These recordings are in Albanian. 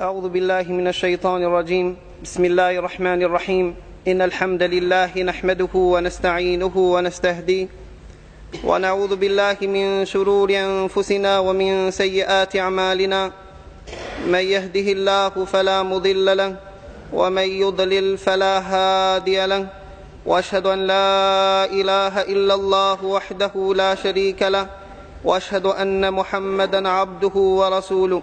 أعوذ بالله من الشيطان الرجيم بسم الله الرحمن الرحيم إن الحمد لله نحمده ونستعينه ونستهديه ونعوذ بالله من شرور أنفسنا ومن سيئات أعمالنا من يهده الله فلا مضل له ومن يضلل فلا هادي له واشهد ان لا اله الا الله وحده لا شريك له واشهد ان محمدا عبده ورسوله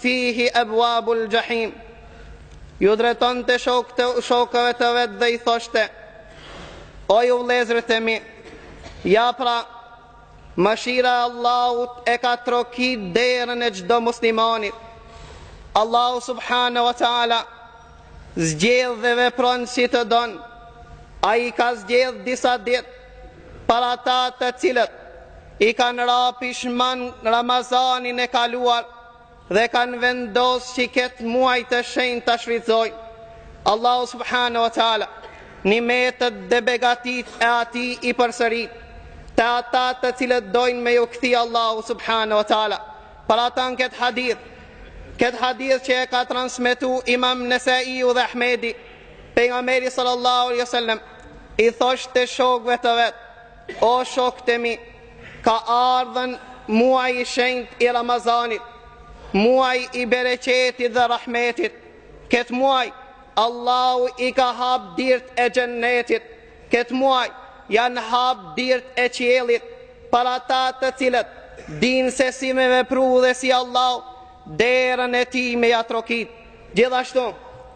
Fihi abwabul jahim. Ju drejtonte shokëve të vet dhe i thoshte: O ju vëllezërit e mi, ja pra mëshira e Allahut e ka trokit derën e çdo muslimani. Allahu subhanahu wa taala zgjedh dhe vepron si të don. Ai ka zgjedh disa ditë për ata të cilët i kanë ra pishman Ramazanin e kaluar dhe kanë vendos që këtë muaj të shenjtë ta shfrytëzojnë. Allahu subhanu wa ta'ala, nimetet dhe begatitë e atij i përsërit te ata të cilët dojnë me iu kthy Allahu subhanu wa ta'ala. Për ata në këtë hadith, këtë hadith që e ka transmitu imam Nesaiu dhe Ahmedi, Pejgamberi sallallahu alaihi wasallam i thoshte shokëve të vet, o shokët e mi, ka ardhën muaj i shenjtë i Ramazanit, muaj i bereqetit dhe rahmetit. Këtë muaj Allahu i ka hap dirt e xhennetit. Këtë muaj janë hap dirt e qiellit për ata të cilët dinë se si me vepru dhe si Allahu derën e tij me ja trokit. Gjithashtu,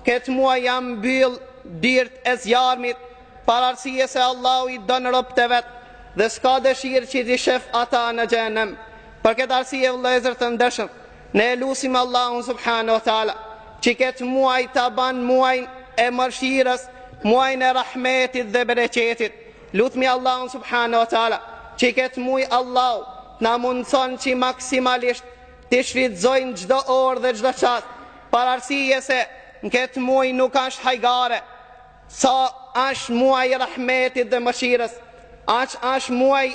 këtë muaj janë mbyllë dirt e zjarmit, për arsye se Allahu i don robët e vet dhe s'ka dëshirë që t'i shef ata në xhehenem. Për këtë arsye vëllezër të ndershëm, ne lusim Allahun subhanahu wa taala që këtë muaj ta ban muajin e mëshirës, muajin e rahmetit dhe bereqetit. Lutmi Allahun subhanahu wa taala që këtë muaj Allahu t'na mundëson që maksimalisht T'i shfrytëzojmë çdo orë dhe çdo çast, për arsye se në këtë muaj nuk ashtë hajgare. Sa ashtë muaj i rahmetit dhe mëshirës, aq ashtë muaj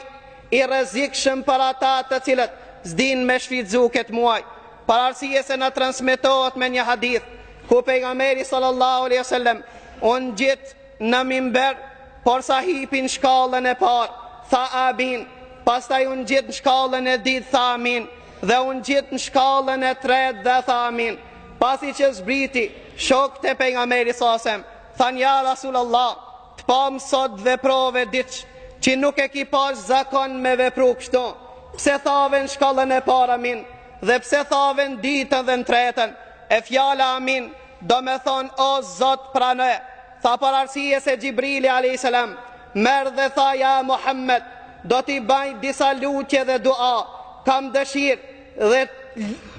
i rrezikshëm për ata të cilët s'dinë me shfrytëzu këtë muaj. Për arsye se na transmetohet me një hadith ku pejgamberi sallallahu alaihi wasallam u ngjit Në mimber, porsa hipi në shkallën e parë, tha Amin, pastaj u ngjit në shkallën e dytë tha Amin, dhe u ngjit në shkallën e tretë dhe tha Amin. Pasi që zbriti, shokët e Pejgamberit sa sem, thanë ja Rasulullah, të pamë sot veprove diç që nuk e ki pas zakon me vepru kështu. Pse thave në shkallën e parë Amin dhe pse thave në të dytën dhe në të tretën? E fjala Amin Domethënë, O Zot, prano! Tha për arsye se Xhibrili, alejhi selam, merr dhe tha, Ja Muhammed, do t'i bëj disa lutje dhe dua, kam dëshirë dhe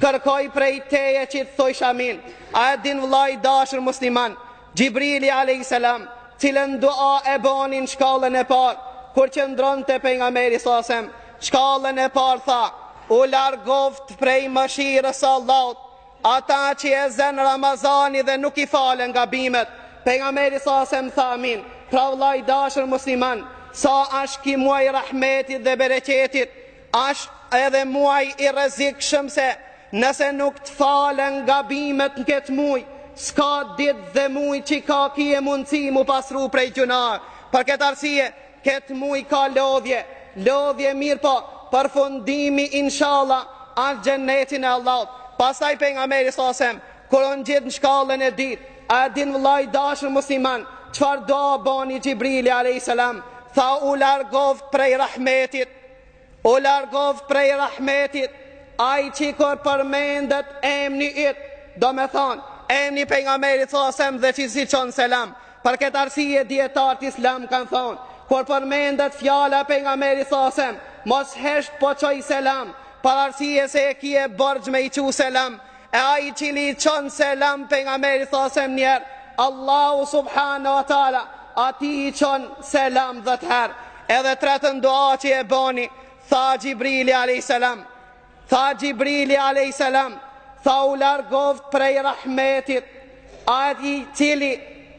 kërkoj prej teje që të thojsh amin. A e din vëlla i dashur musliman, Xhibrili, alejhi selam, cilën dua e bëni n'shkallën e parë kur qëndronte pejgamberi, sallallahu alejhi wasallam, shkallën e parë tha, U largoftë prej mëshirës së Allahut, Ata që e zen Ramazani dhe nuk i falen gabimet, pejgamberi salallahu alejhi selem tha amin, pra vëlla i dashur musliman, sa është ky muaj i rahmetit dhe bereqetit, është edhe muaj i rrezikshëm se nëse nuk të falen gabimet në këtë muaj, s'ka ditë dhe muaj që ke me e ki mundësi m'u pastru prej gjynahve, për këtë arsye Këtë muaj ka lodhje lodhje mirpo përfundimi inshalla asht xheneti i Allahut pastaj pejgamberi salallahu alejhi selem kur u ngjit n'shkallën e dytë a e din vlla i dashur musliman çfar dua bani xhibrili alejhi selam tha u largoftë prej rahmetit U largoftë prej rahmetit ai qi kur përmendet emni yt domethan emni i pejgamberit sa sem dhe qi s'i çon selam për ket arsye dijetarët islam kan than kur përmendet fjala e pejgamberit sa sem mos hesht po çoj selam për arsye se e kie borxh me i çu selam E ai i cili i çon selam pejgamberit sa sem njer, Allahu subhanahu wa taala atij i çon selam 10 herë. Edhe tretën dua që e bëni, tha Xhibrili alayhis salam. Tha Xhibrili alayhis salam, tha u largoftë prej rahmetit, ai i cili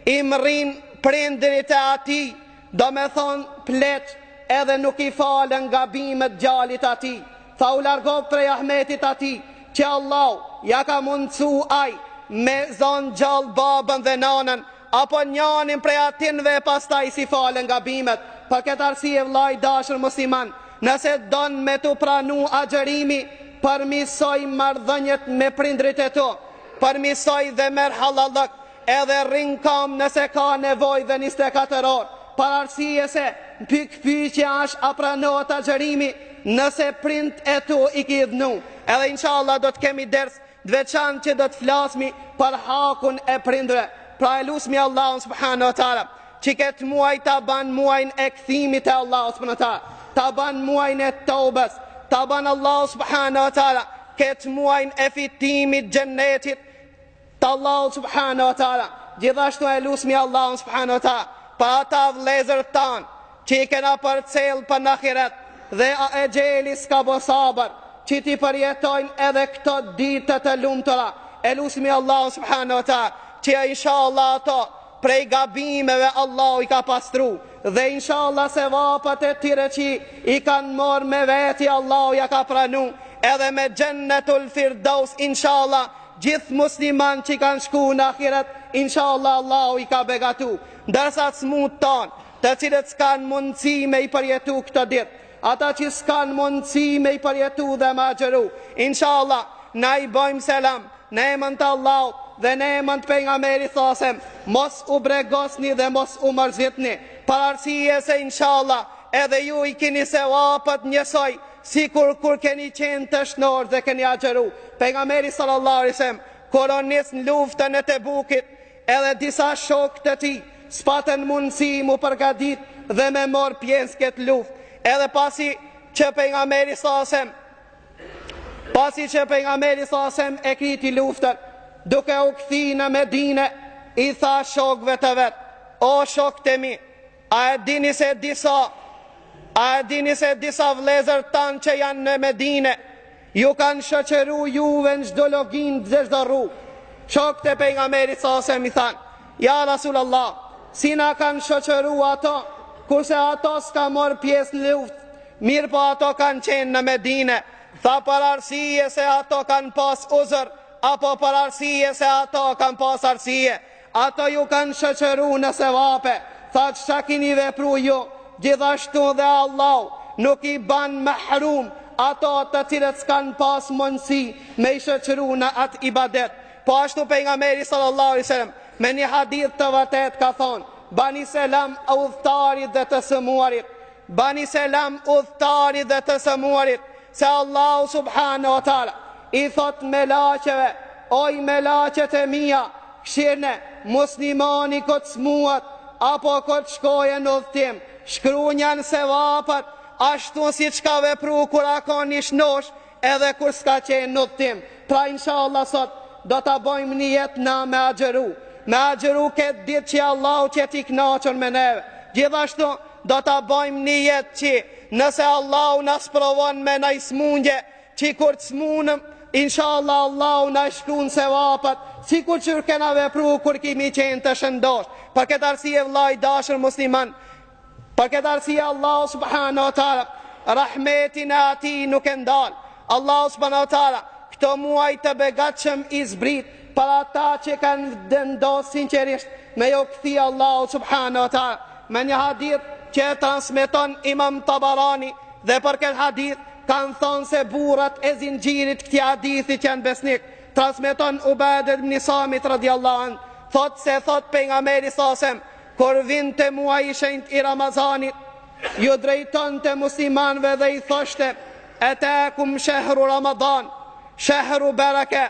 i mrrin prindërit e atij Domethënë pleq edhe nuk i falen gabimet djalit atij, tha u largoftë prej rahmetit atij që Allahu ja ka mundësu ai me i zon gjallë babën dhe nanën apo njanin prej atinve e pastaj s'i falen gabimet për këtë arsye vlla i dashur musliman nëse don me t'u pranu agjërimi përmirsoj marrëdhënjet me prindrit e tu përmirsoj dhe merr hallallëk Edhe rri n'kam nëse ka nevojë dhe njëzet e katër orë. Për arsye se pikëpyetje është a pranohet agjërimi nëse prindt e tu i ki idhnu. Edhe inshallah do të kemi ders të veçantë që do të flasmi për hakun e prindëve. Pra e lusmi Allahun subhanu e tala që këtë muaj ta ban muajin e kthimit te Allahu subhanu e tala, ta ban muajin e tobes, ta ban Allahu subhanu e tala këtë muajin e fitimit t'xhennetit Të Allahut subhanahu wa taala. Gjithashtu e lusmi Allahun subhanahu wa taala për ata vëllezër tan që i kena përcjell për në ahiret dhe exheli s'ka bo sabër që t'i përjetojnë edhe këto ditë të lumtura. E lusmi Allahun subhanahu wa taala që inshallah ato prej gabimeve Allahu i ka pastru dhe inshallah sevapat e tire që i kanë morë me veti Allahu ja ka pranu edhe me xhennetul firdaus inshallah Gjith musliman qi kan shku në ahiret inshallah Allahu i ka begatu ndërsa t'smutë tan të cilët s'kan mundësi me i përjetu këto dit ata qi s'kan mundësi me i përjetu dhe me agjëru inshallah na i bojm selam në emën të Allahut dhe në emën të pejgamberit salasem mos u brengosni dhe mos u mërzitni për arsye se inshallah edhe ju i kini sevapët njësoj Sikur kur keni qenë të shnoshë dhe keni agjëru, Pejgamberi sallallahu alejhi ve sellem kur u nis në luftën e Tebukit, edhe disa shokë të tij s'patën mundësi m'u përgatitë dhe me morë pjesë n'këtë luftë, edhe pasi që Pejgamberi sallallahu alejhi ve sellem, pasi që Pejgamberi sallallahu alejhi ve sellem e kryti luftën, duke u kthy në Medine, i tha shokëve të vet, O shokët e mi! A e dini se disa A e dini se disa vëllezër tanë që janë në Medine ju kanë shoqëru juve në çdo luginë dhe çdo rrugë. Shokët e pejgamberit salasem i thanë, ja Rasulallah, si na kanë shoqëru ato, kurse ato s'kan morë pjesë në luftë, mirëpo ato kanë qenë në Medine, tha për arsije se ato kanë pas uzër, apo për arsije se ato kanë pas arsije. Ato ju kanë shoqëru në sevape, tha çka kini vepru ju, gjithashtu dhe Allahu nuk i banë mahrum ato të cilët s'kanë pasë mundësi me ju shoqëru në atë ibadet. Po ashtu Pejgamberi sallallahu alejhi ve sellem me një hadith të vërtetë ka thonë, Bani selam udhëtarit dhe të sëmuarit, Bani selam udhëtarit dhe të sëmuarit, Se Allahu subhanahu wa taala i thot melaqeve, oj melaqet e mia, kqyrne muslimani ko t'smuat apo ko t'shkoje në udhtim, shkrunjan sevapat ashtu siç ka vepru kur a kon i shnosh edhe kur s'ka qenë në udhtim. Pra inshallah sot do ta bojmë nijet na me agjëru, me agjëru ketë ditë që Allahu t'jetë i kënaqur me neve. Gjithashtu Do ta bëjmë nijet qi nëse Allahu na sprovon me naj smundje, qi kur të smunëm, inshallah Allahu na i shkruan sevapat, sikur që kena vepru kur kemi qenë të shëndoshë. Për këtë arsye vëlla i dashur musliman, për këtë arsye Allahu subhanahu wa taala rahmetin e tij nuk e ndal. Allahu subhanahu wa taala këto muaj të begatshëm i zbrit Pra ata që kanë vendos sinqerisht me ju kthy Allahut subhanehu wa taala me një hadith që e transmeton Imam Tabarani dhe për këtë hadith kanë thënë se burrat e zinxhirit të këtij hadithi janë besnik. Transmeton Ubadet ibn Samit radhiyallahu an, thotë se thotë pejgamberi sasem, kur vinte muaji i shenjtë i Ramazanit, ju drejtonte muslimanëve dhe i thoshte: "Atakum shahru Ramadan, shahru baraka,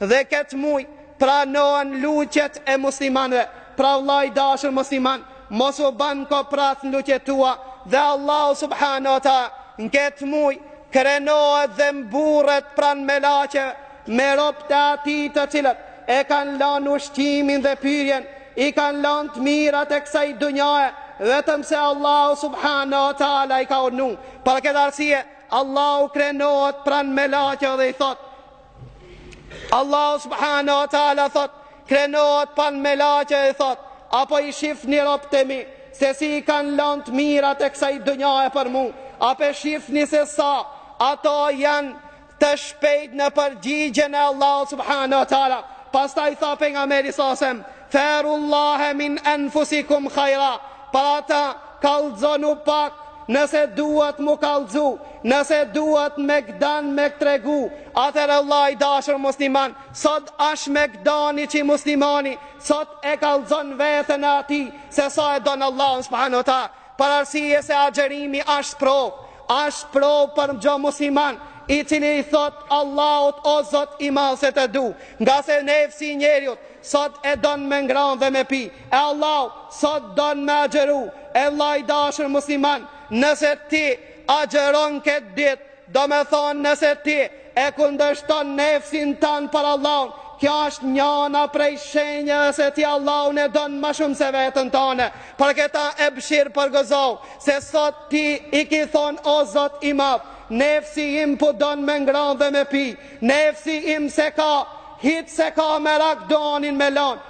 Dhe këtë muj pranohen lutjet e muslimanëve, pra vëlla i dashur musliman, mos u ban koprac në lutjet tua dhe Allahu subhanahu wa taala në këtë muj krenohet dhe mburret pranë melaqeve me robët e tij të cilët e kanë lanë ushqimin dhe pyrjen, i kanë lanë të mirat e kësaj dunjaje, vetëm se Allahu subhanahu wa taala i ka urdhnu. Për këtë arsye, Allahu krenohet pranë melaqeve dhe i thotë: Allahu subhanahu wa taala thot, krenohet pran melaqeve e thot, apo i shifni robët e mi, se si i kanë lanë të mirat e kësaj dynjaje për mua, apo shifni se sa ato janë të shpejt në përgjigjen e Allahu subhanahu wa taala. Pastaj tha pejgamberi sa sem, Farullaha min anfusikum khaira. Pra ata Kallxonu pak nëse duat m'u kallxu nëse duat me gdan me t'tregu atëherë vlla i dashur musliman sot asht me gdani qi muslimani sot e kallxon veten e tij se sa e don Allahun subhanu ta për arsije se agjerimi asht prov asht prov për çdo musliman i cili i thot Allahut o zot i madh se të du nga se nefsi i njeriut sot e don me ngran dhe me pi E Allahu sot don me agjëru e vlla i dashur musliman nëse ti agjëron ketë ditë do me thonë nëse ti e kundërshton nefsin tan për Allahun kjo është njana prej shenjave se ti Allahun e don ma shumë se veten tane për këta ebshir përgëzohu se sot ti i ki thonë o Zot i madh nefsi im po don me ngranë dhe me pi nefsi im se ka hiç se ka merak don me lanë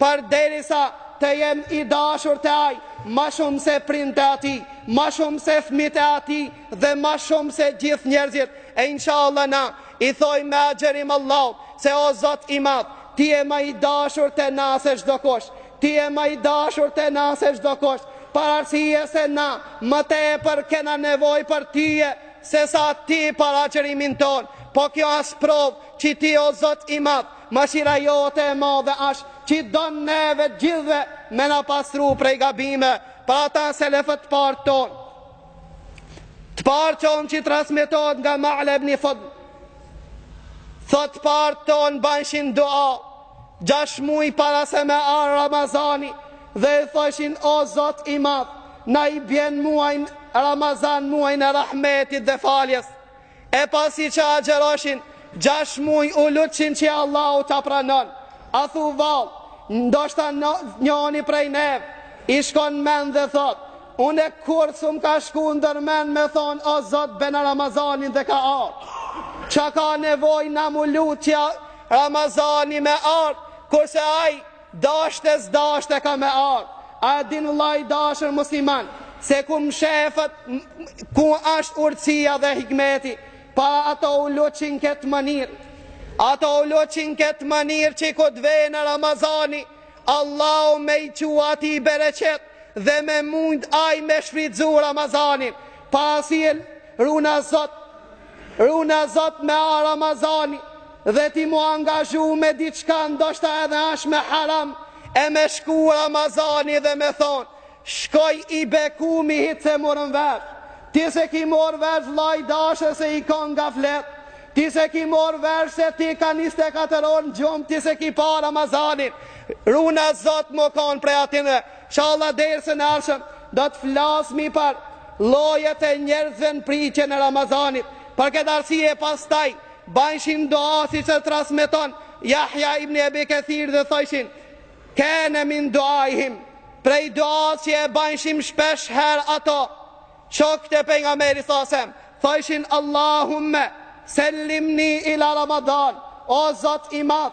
Përderisa të jem i dashur te ai, ma shumë se prindtë e tij, ma shumë se fëmijët e tij dhe ma shumë se gjithë njerëzit, e inshallah na, i thojmë me agjërim Allahut, se o Zot i madh, ti je ma i dashur te na se çdokush, ti je ma i dashur te na se çdokush, për arsye se na, më tepër kena nevojë për tyje, sesa ti për agjërimin tonë, po kjo asht provë, qi ti o Zot i madh, Mëshira jote e madhe asht qi don neve të gjithëve me na pastru prej gabime për ata selefët të parët ton të parët ton qi transmetohet nga Ma'la ibn Fadl thot të parët ton bajshin dua gjash muj para se me ardh Ramazani dhe i thojshin o Zot i madh na i bjen muajn Ramazan muajn e rahmetit dhe faljes E pasi që agjëroshin gjashtë muaj u lutëshin që Allahu ta pranon. A thu vallë, ndoshta njoni prej neve i shkon mend dhe thot, une kurrë s'um ka shku ndër mend me thonë o Zot bjena Ramazanin dhe ka ardhë. Qa ka nevojë na m'u lutë që Ramazani me ardhë, kurse ai, Dashtë e s'dashtë ka me ardhë. A e din vlla i dashur musliman se ku mshefet ku asht urtësia dhe hikmeti pse ata u lutshin n'këtë mënyrë. Ata u lutshin n'këtë mënyrë që kur të vjen Ramazani, Allahu me i çu atij bereqet dhe me mujt ai me shfrytzu Ramazanin, pa sjell runa Zot. Runa Zot me ardh Ramazani dhe ti m'u angazhu me diçka ndoshta edhe ash me haram e me shku Ramazani dhe me thonë shkoj i bekumi hiç s'e morëm vesh ti s'e ki marrë vesh vlla i dasht se je kan gaflet ti s'e ki marrë vesh se ti je kan 24 orë në gjumë ti s'e ki pa Ramazanin runa Zot mu kanë prej atyne Shalla dersin e ardhshëm do të flasim për llojet e njerëzve në pritjen e Ramazanit. Për këtë arsye pastaj bajshin dua siç e transmeton Jahja ibn Ebi Kethir dhe thojshin, Kane min duaihim, prej duas që e bajshin shpesh herë ata, Shokët e Pejgamberit sa sem, thajshin Allahumme sellimni ila Ramadan, o Zot i madh,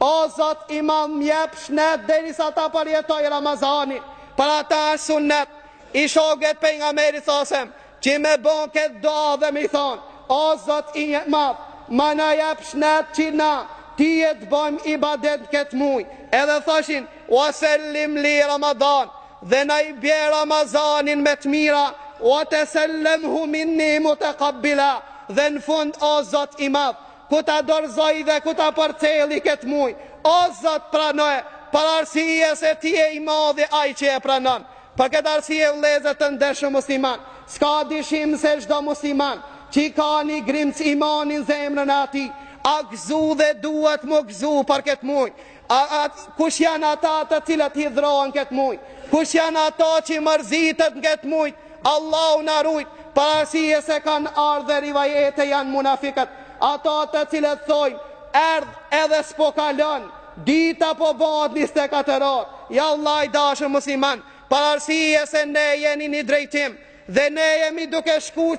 o Zot i madh më jep shnet derisa ta përjetoj Ramazani. Për ata asht sunnet i shokët e Pejgamberit sa sem, që me bon këtë dua dhe me thon, o Zot i madh, na jep shnet që na Ty të të bojmë ibadet n'këtë muj. Edhe thoshin, wa sellim li Ramadan, Dhe na i bje Ramazanin me të mira, wa tesellemhu minni mutaqabbila, dhe në fund o Zot i Madh, kur ta dorëzoj dhe kur ta përcjelli këtë muj, o Zot pranoje, për arsye se Ti je i Madhi Ai që e pranon. Për këtë arsye vëllezër të ndershëm musliman, s'ka dyshim se çdo musliman qi ka një grimcë imani në zemrën e tij, a gëzu dhe duhet mu gëzu për këtë muj, A kush janë ata të cilët hidhrohen në këtë muj? Kush janë ata që mërziten në këtë mujt? Allahu na rujt, për arsye se kanë ardhë dhe rivajete janë munafikët. Ata të cilët thojnë, erdh edhe s'po kalon, dita po bëhet 24 orë. Vlla i dashur musliman, për arsye se ne jemi një drejtim, Dhe ne jemi duke shku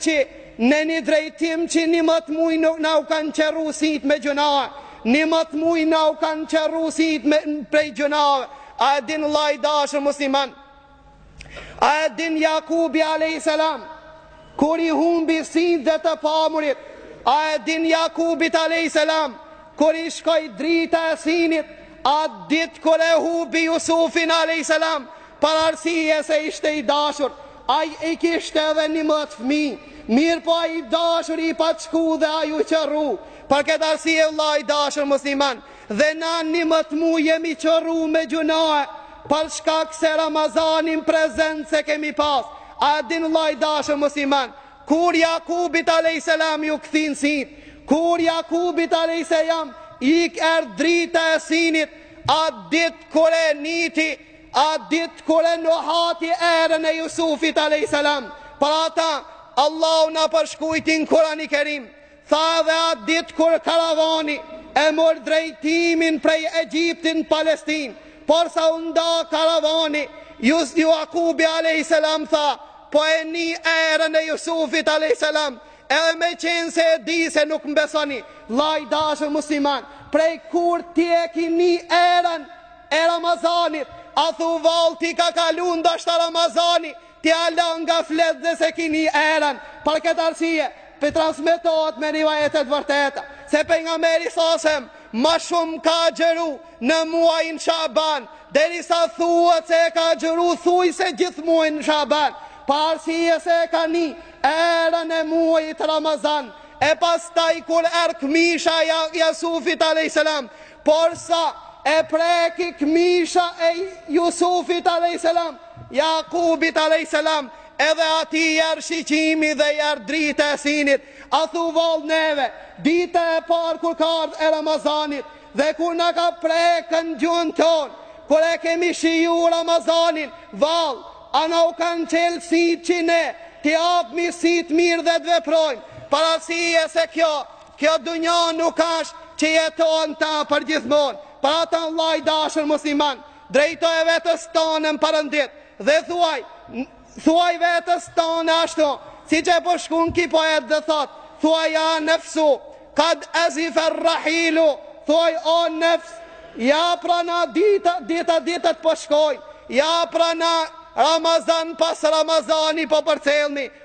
në një drejtim që njëmdhetë muj na u kanë qorru sytë me gjynahe, njëmdhetë muj na u kanë qorru sytë prej gjynahve, a e din vlla i dashur musliman, a e din Jakubi a.s. Kur i humbi sytë dhe të pamurit, a e din Jakubit a.s. Kur i shkoj drita e synit, at ditë kur e hubi Jusufin a.s. Për arsye se ishte i dashur, ai i kishte edhe njëmbëdhjetë fëmijë, mirëpo ai i dashuri i pa shku dhe ai u qorru. Për këtë arsye vëlla i dashur musliman, dhe na njëmbëdhjetë muaj jemi qorru me gjynahe, për shkak se Ramazanin prezent s'e kemi pas. A e din vëlla i dashur musliman, kur Jakubit alejhi selam iu kthyn sytë, kur Jakubit alejhi selam i erdh drita e synit, atë ditë kur e njeu, At ditë kur e nuhati erën e Jusufit a.s. Për ata, Allahu na përshkrujti n'Kurani kerim, tha dhe at ditë kur karavani e mor drejtimin prej Egjiptit në Palestin, porsa u nda karavani, Jus Jakubi a.s. tha, po e nij erën e Jusufit a.s. Edhe me qenë se e di se nuk m'besoni, vlla i dashur musliman, prej kur ti e ki ni erën, e Ramazanit a thu vallë ty t'ka kalu ndashta Ramazani ti ala nga flet dhe s'e ki ni erën për këtë arsye transmetohet me rivajete t'vërteta se Pejgamberi s.a.s. ma shumë ka agjëru në muajin Shaban derisa thuhet se e ka agjëru thujse gjithë muajin Shaban për arsye se e ka ni erën e muajit Ramazan e pastaj kur erdh këmisha e Jusufit a.s. Porsa e preki këmisha e Jusufit a.s. Jakubit a.s. Edhe atij i erdh shiqimi dhe i erdh drita e synit. A thu vall neve, dita e parë kur ka ardhë e Ramazanit dhe kur na ka prek në gjuhën tonë, kur e kemi shiju Ramazanin, vall, a na u kanë çelë sytë që ne, t'i hapmi sytë mirë dhe të veprojmë, për arsye se kjo, Kjo dunja nuk është që jeton ta për gjithmonë. Për ata vëlla i dashur musliman, drejtoju vetes tonë në përëndit dhe thuaj, thuaj vetes tonë ashtu, siç po shkrun ky poet dhe thot, thuaj ja nëfsu, kad ezifer rahilu, thuaj o nëfs, ja pra na dita, dita, ditët po shkojnë, ja pra na Ramazan pas Ramazani po përcjellmi,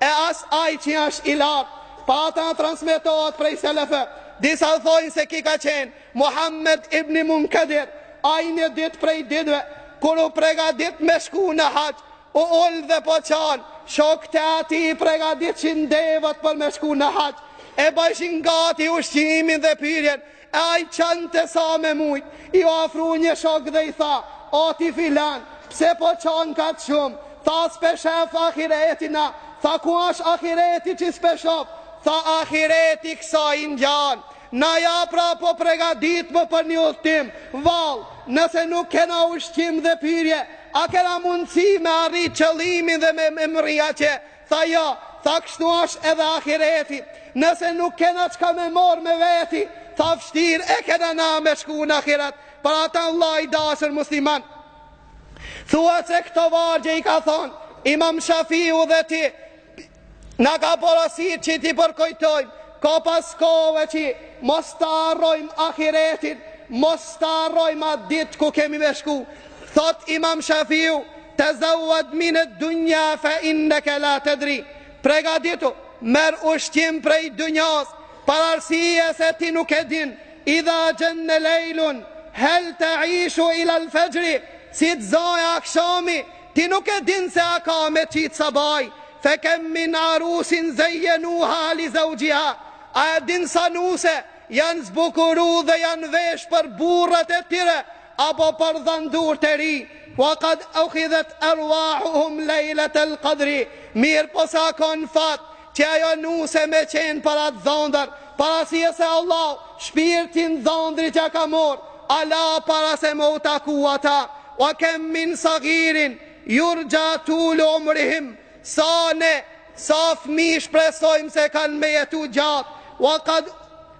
E as ai që është i lartë, për ata transmetohet prej selefëve. Disa thonë se ky ka qenë Muhammed ibn Munkadir, ai një ditë prej ditëve, kur u pregadit me shku në haxh, u ul dhe po qan, shokët e atij i pregaditshin devet për me shku në haxh, e bajshin gati ushqimin dhe pijen, E ai qante sa me mujt, iu afru një shok dhe i tha, o ti filan, pse po qan kaq shumë, tha s'pe shef ahiretin a, tha ku ash ahireti që s'pe shof, tha ahireti kësaj i ngjan, na ja pra po pregaditmë për një udhëtim, vallë, nëse nuk kena ushqim dhe pije, a kena mundësi me arrit qëllimin dhe me mri atje, Tha jo, tha kështu është edhe ahireti, nëse nuk kena çka me marë me veti, tha vështirë e kena na me shku në ahiret, për ata vëlla i dashur musliman. Thuhet se këto vargje i ka thonë, imam Shafiu dhe ky, na ka porosit që t'i përkujtojmë, kohë pas kohe që mos ta harrojmë ahiretin, mos ta harrojmë atë ditë ku kemi me shku, Thotë Imam Shafiu, Tazawwad min ad-dunya fa innaka la tadri, Pregaditu, merr ushqim prej dunjasë, për arsye se ti nuk e din, Idha janna laylun, hal ta'ishu ila al-fajri, Si të zojë akshami, ti nuk e din se a ka me qit sabahi, Fa kam min arusin zayyanuha li zawjiha, A e din sa nuse janë zbukuru dhe janë veshë për burrat e tyre, Apo për dhëndër të ri, wa kad ukhidhat arwahuhum lejlet el qadri, mirëpo s'ka konë fat, që ajo nuse me qenë për atë dhëndër, për arsye se Allah, shpirtin dhëndrit ia ka morë, hala para se me u taku ata, wa kem min sagirin, jurxha tulu umrihim, sa ne, sa fmi shpresojmë se kanë me jetu gjatë, wa kad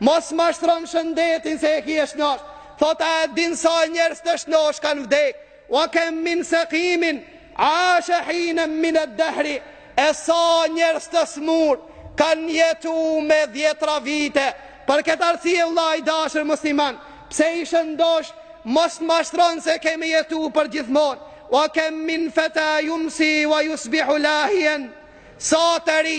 Mos mashtron shëndetin se e ki e shnosh. Thot a e din sa njerëz të shnosh kanë vdek. Wa kem min sekimin, ashe hinem mined dehri. E sa njerëz të smur kanë jetu me dhjetra vite. Për këtë arsye vëlla i dashur musliman, pse je shëndosh, mos të mashtron se ke me jetu për gjithmonë. Wa kem min feta yumsi wa yusbihu lahiyan. Sa të ri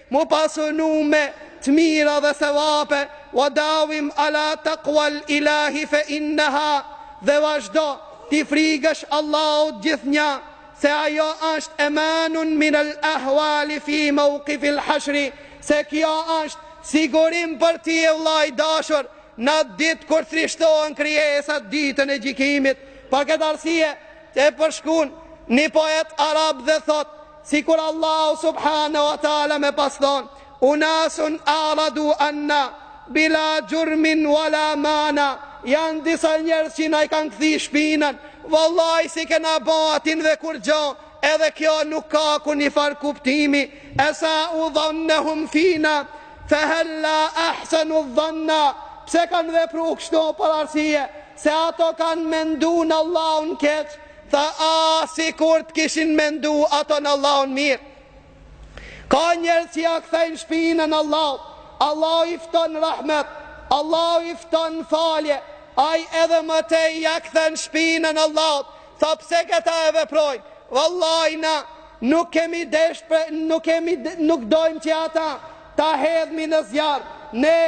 M'u pasunu me të mira dhe sevape, wa dawim ala taqwal ilahi fe innaha, dhe vazhdo t'i frigesh Allahut gjithnja, se ajo është emanun min al ahwali fi mawqif al hashri, se kjo është sigurim për ty o vëlla i dashur, në atë ditë kur trishtohen krijesat ditën e gjykimit. Për këtë arsye e përshkruan një poet arab dhe thotë Sikur Allahu subhanehu wa ta'ala me pas thanë, unasun aradu anna, bila gjurmin wa la mana, janë disa njerëz që na i kanë kthy shpinën, vallahi s'i kena ba atyne kurrgja, edhe kjo nuk ka kurrnjifar kuptimi, esau dhannehum fina, fe hella ahsenu dhanna, pse kanë vepru kështu për arsye, se ato kanë mendu në Allahun keq, Tha ah sikur të kishin mendu ato në Allahun mirë. Ka njerëz që ja kthejnë shpinën Allahut, Allahu i fton rahmet, Allahu i fton falje, ai edhe më tej ja kthen shpinën Allahut, tha pse këta e veprojnë, vallahi na nuk kemi desh për, nuk, kemi, nuk dojmë që ata ta hedhmi në zjarr, ne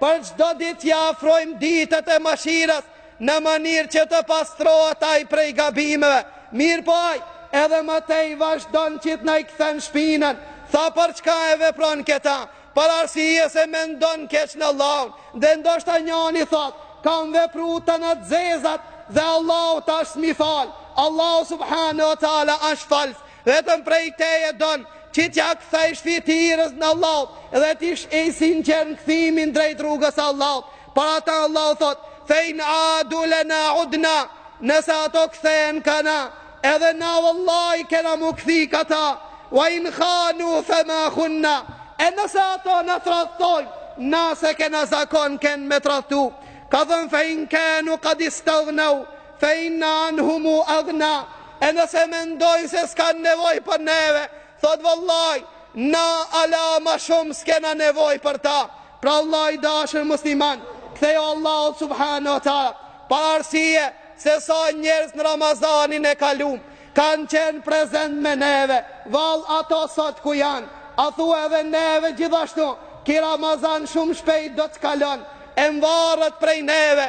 për çdo ditë ja afrojmë ditët e mëshirës, në mënyrë që të pastrohet ai prej gabimeve, mirëpo ai edhe më tej vazhdon që të na i kthen shpinën, tha për çka e vepron këta, për arsye se mendon keq në Allahun, dhe ndoshta njani thotë, kam vepru tana të zezat dhe Allahu tash s'më fal, Allahu subhanehu wa taala asht falës, vetëm prej teje don që t'ja kthejsh fytyrën Allahut dhe t'jesh i sinqertë në kthimin drejt rrugës s'Allahut, Për ata Allahu thotë, Fein adu lena udna, nëse ato kthehen ka na, edhe na vallahi kena m'u kthy ka ta, wa in khanu fe ma khunna, e nëse ato na tradhtojnë, na s'e kena zakon kend me tradhtu, ka thënë fein kanu kad istagnau, fe inna anhumu agna, e nëse mendojnë se s'kanë nevojë për neve, Thotë vallahi, na ala ma shumë s'kena nevojë për ta. Pra vëlla i dashur musliman, ktheju Allahut subhanahu wa taala. Për arsye se sa njerëz në Ramazanin e kalum kanë qenë prezent me neve, vallë ato sot ku janë? A thua edhe neve gjithashtu, ky Ramazan shumë shpejt do të kalojë, e mvaret prej neve,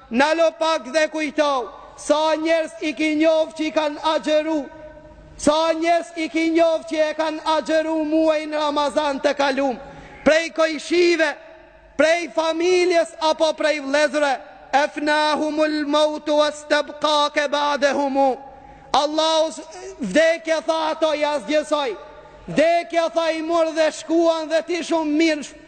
Nalo pak dhe kujtou sa njerz i ki njoft që i kan agjëru sa njerz i ki njoft që e kan agjëru muajin ramazan të kalum prej kojshive prej familjes apo prej vllezërve efnahumul mautu wastebqake ba'dehumu Allahu vdekja tha ato i asgjësoi vdekja tha i mor dhe shkuan dhe ti shum mirë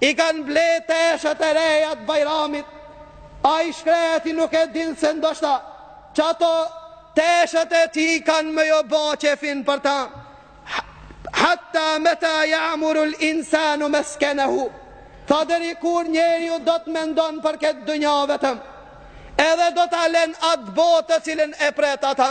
I kanë ble teshat e reja të Bajramit, ai shkreti nuk e din se ndoshta qato teshat e tij kanë me ju bo qefin për ta. Hatta meta ya'muru al-insanu maskanahu. Tha deri kur njeriu do të mendon për këtë dynja vetëm. Edhe do ta len atë botë të cilën e pret atë.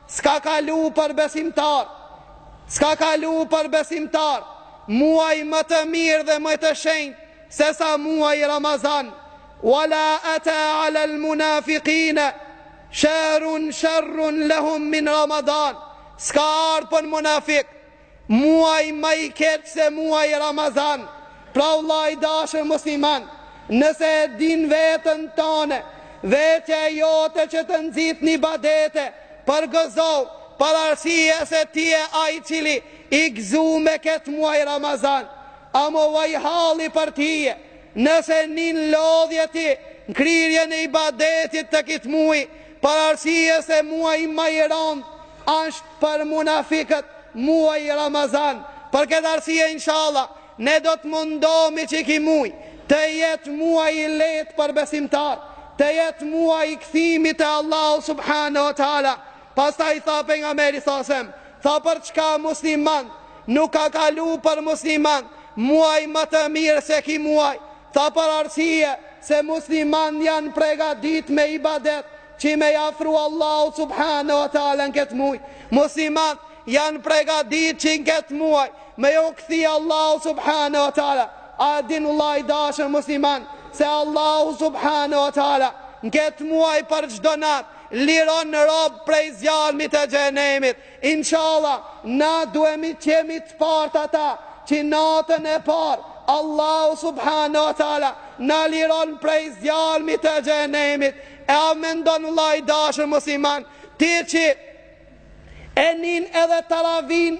Ska kalu për besimtar Ska kalu për besimtar Muaj ma të mirë dhe ma të shenjtë se sa muaj Ramazan Wala ata ala al munafiqina Shahrun sharrun lahum min Ramadan Ska ardhë për munafik Muaj ma i keq se muaji Ramazan Pra o vlla i dashur musliman Nëse e din veten tënde Vetja e jote që të nxit n'ibadete Përgëzou Për arsye se ti je ai i cili U gëzu me ketë muaj Ramazan Amo vaj halli për tije Nëse nin lodhje ti N'kryrjen e ibadetit të këtij muji Për arsye se muaji ma i rand asht për munafikët muaji Ramazan për këtë arsye inshalla ne do të mundohemi që ky muaj të jetë muaj i lehtë për besimtarë të jetë muaj i kthimit te Allahu subhane o teala pastaj tha pejgamberi sa sem tha për çka musliman nuk ka kalu për musliman muaj ma të mirë se ky muaj Tha për arsye se muslimant janë pregadit me ibadet që me ju afru Allahut subhane o teala këtë muj. Muslimant janë pregadit që në këtë muaj me ju kthy Allahut subhane o teala. A e din vlla i dashur musliman se Allahu subhane o teala në këtë muaj për çdo nat liron rob prej zjarmit të xhehenemit. Inshalla na duemi t'jemi t'partë ata që natën e parë Allahu subhane o teala na liron prej zjarmit të xhehenemit e a mendon vlla i dashur musliman ti qi e nin edhe taravin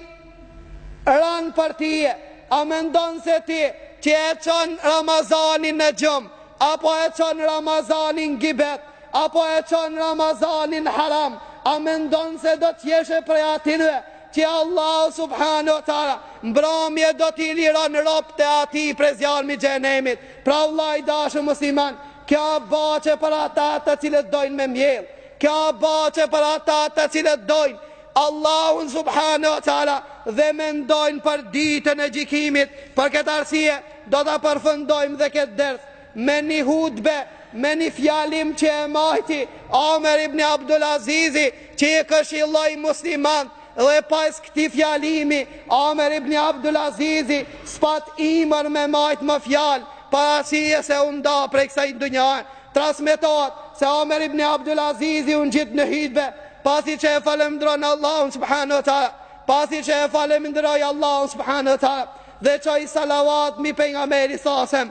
rand për tije a mendon se ti qi e çon ramazanin në gjum apo e çon ramazanin gibet A po e çon Ramazanin haram, a mendon se do të jeshe prej atinve që Allahu subhanehu ve teala mbramje do t'i liron robt e atij prej zjarmit xhehenemit? Pra vlla i dashur musliman, kjo baçe për ata të cilët dojnë me mbjell, kjo baçe për ata të cilët dojnë Allahun subhanehu ve teala dhe mendojnë për ditën e gjikimit, për këtë arsye do ta përfundojmë dhe këtë ders me një hutbe, me një fjalim që e majti Omer ibn Abdul Azizi, që i këshilloi muslimant, dhe pas këtij fjalimi, Omer ibn Abdul Azizi, s'pat ymër me majt ma fjalë, për arsye se u nda prej kësaj dunjaje. Transmetohet, se Omer ibn Abdul Azizi u ngjit në hutbe, pasi që e falemndron Allahun subhanehu teala, pasi që e falemndroi Allahun subhanehu teala, dhe çoi salavat mi pejgamerin sasem,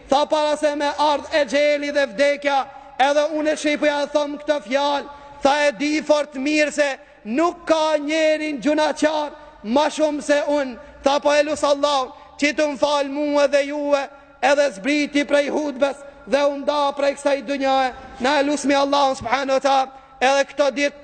Tha para se me ardh exheli dhe vdekja edhe unë qi po jua thom këto fjalë tha e di fort mirë se nuk ka njeri gjunahqar ma shumë se unë tha po e lus Allahun qi të më falë mue dhe jue edhe zbriti prej hutbes dhe u nda prej kësaj dynjaje na e lusmi Allahun subhanehu ve teala edhe këto ditë